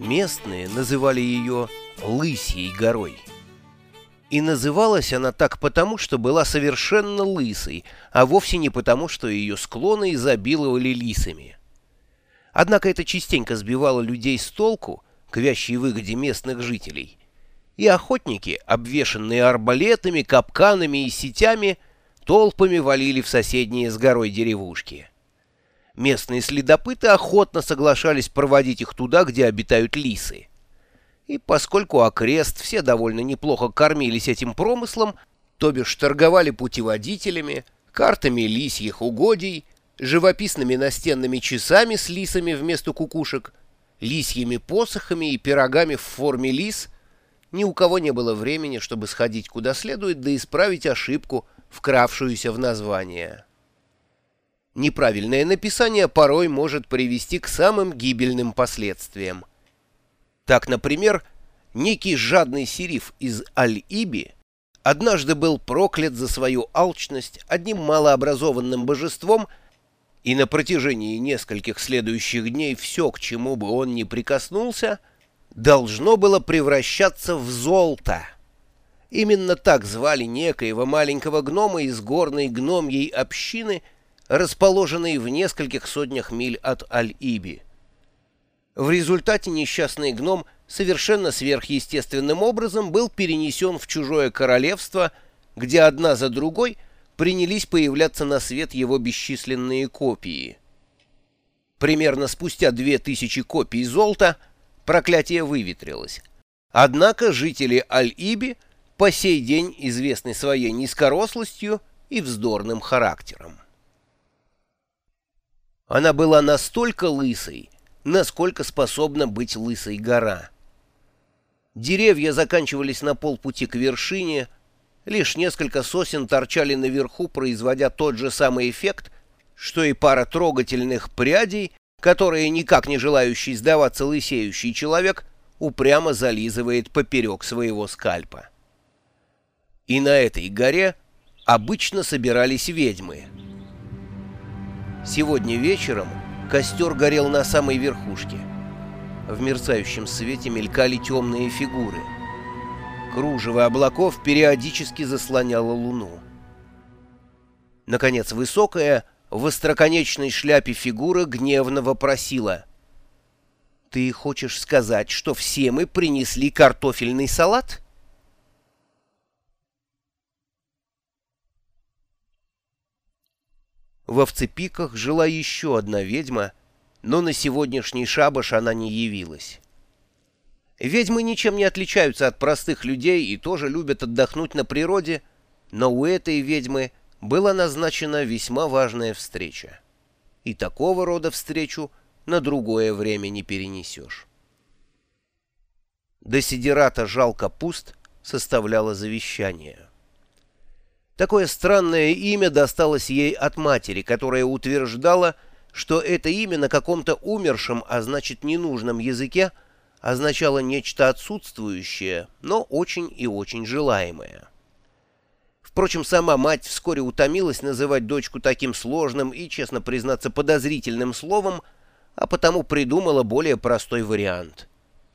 Местные называли ее «Лысьей горой». И называлась она так потому, что была совершенно лысой, а вовсе не потому, что ее склоны изобиловали лисами. Однако это частенько сбивало людей с толку к вящей выгоде местных жителей. И охотники, обвешанные арбалетами, капканами и сетями, толпами валили в соседние с горой деревушки. Местные следопыты охотно соглашались проводить их туда, где обитают лисы. И поскольку окрест все довольно неплохо кормились этим промыслом, то бишь торговали путеводителями, картами лисьих угодий, живописными настенными часами с лисами вместо кукушек, лисьими посохами и пирогами в форме лис, ни у кого не было времени, чтобы сходить куда следует, да исправить ошибку, вкравшуюся в название. Неправильное написание порой может привести к самым гибельным последствиям. Так, например, некий жадный сериф из Аль-Иби однажды был проклят за свою алчность одним малообразованным божеством, и на протяжении нескольких следующих дней все, к чему бы он ни прикоснулся, должно было превращаться в золото. Именно так звали некоего маленького гнома из горной гномьей общины, расположенной в нескольких сотнях миль от Аль-Иби. В результате несчастный гном совершенно сверхъестественным образом был перенесен в чужое королевство, где одна за другой принялись появляться на свет его бесчисленные копии. Примерно спустя две тысячи копий золота проклятие выветрилось. Однако жители Аль-Иби по сей день известны своей низкорослостью и вздорным характером. Она была настолько лысой, насколько способна быть лысой гора. Деревья заканчивались на полпути к вершине, лишь несколько сосен торчали наверху, производя тот же самый эффект, что и пара трогательных прядей, которые, никак не желающий сдаваться лысеющий человек, упрямо зализывает поперек своего скальпа. И на этой горе обычно собирались ведьмы. Сегодня вечером Костер горел на самой верхушке. В мерцающем свете мелькали темные фигуры. Кружево облаков периодически заслоняло луну. Наконец, высокая, в остроконечной шляпе фигура гневно вопросила. «Ты хочешь сказать, что все мы принесли картофельный салат?» В овцепиках жила еще одна ведьма, но на сегодняшний шабаш она не явилась. Ведьмы ничем не отличаются от простых людей и тоже любят отдохнуть на природе, но у этой ведьмы была назначена весьма важная встреча. И такого рода встречу на другое время не перенесешь. Десидерата жалко пуст составляла завещание. Такое странное имя досталось ей от матери, которая утверждала, что это имя на каком-то умершем, а значит ненужном языке, означало нечто отсутствующее, но очень и очень желаемое. Впрочем, сама мать вскоре утомилась называть дочку таким сложным и, честно признаться, подозрительным словом, а потому придумала более простой вариант.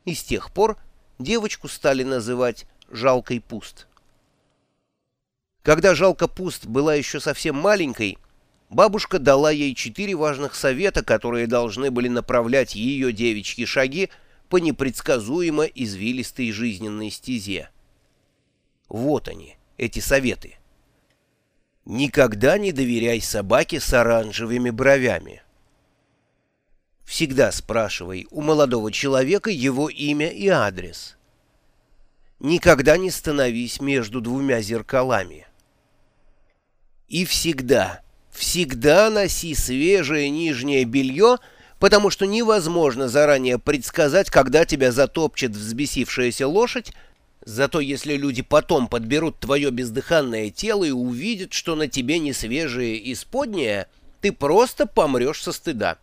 И с тех пор девочку стали называть «жалкой пуст». Когда жалко пуст была еще совсем маленькой, бабушка дала ей четыре важных совета, которые должны были направлять ее девичьи шаги по непредсказуемо извилистой жизненной стезе. Вот они, эти советы. Никогда не доверяй собаке с оранжевыми бровями. Всегда спрашивай у молодого человека его имя и адрес. Никогда не становись между двумя зеркалами. И всегда, всегда носи свежее нижнее белье, потому что невозможно заранее предсказать, когда тебя затопчет взбесившаяся лошадь, зато если люди потом подберут твое бездыханное тело и увидят, что на тебе не свежее исподнее, ты просто помрешь со стыда.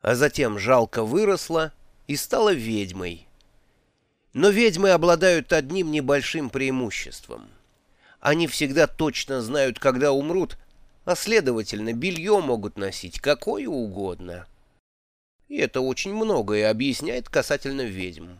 А затем жалко выросла и стала ведьмой. Но ведьмы обладают одним небольшим преимуществом — они всегда точно знают, когда умрут, а, следовательно, белье могут носить какое угодно. И это очень многое объясняет касательно ведьм.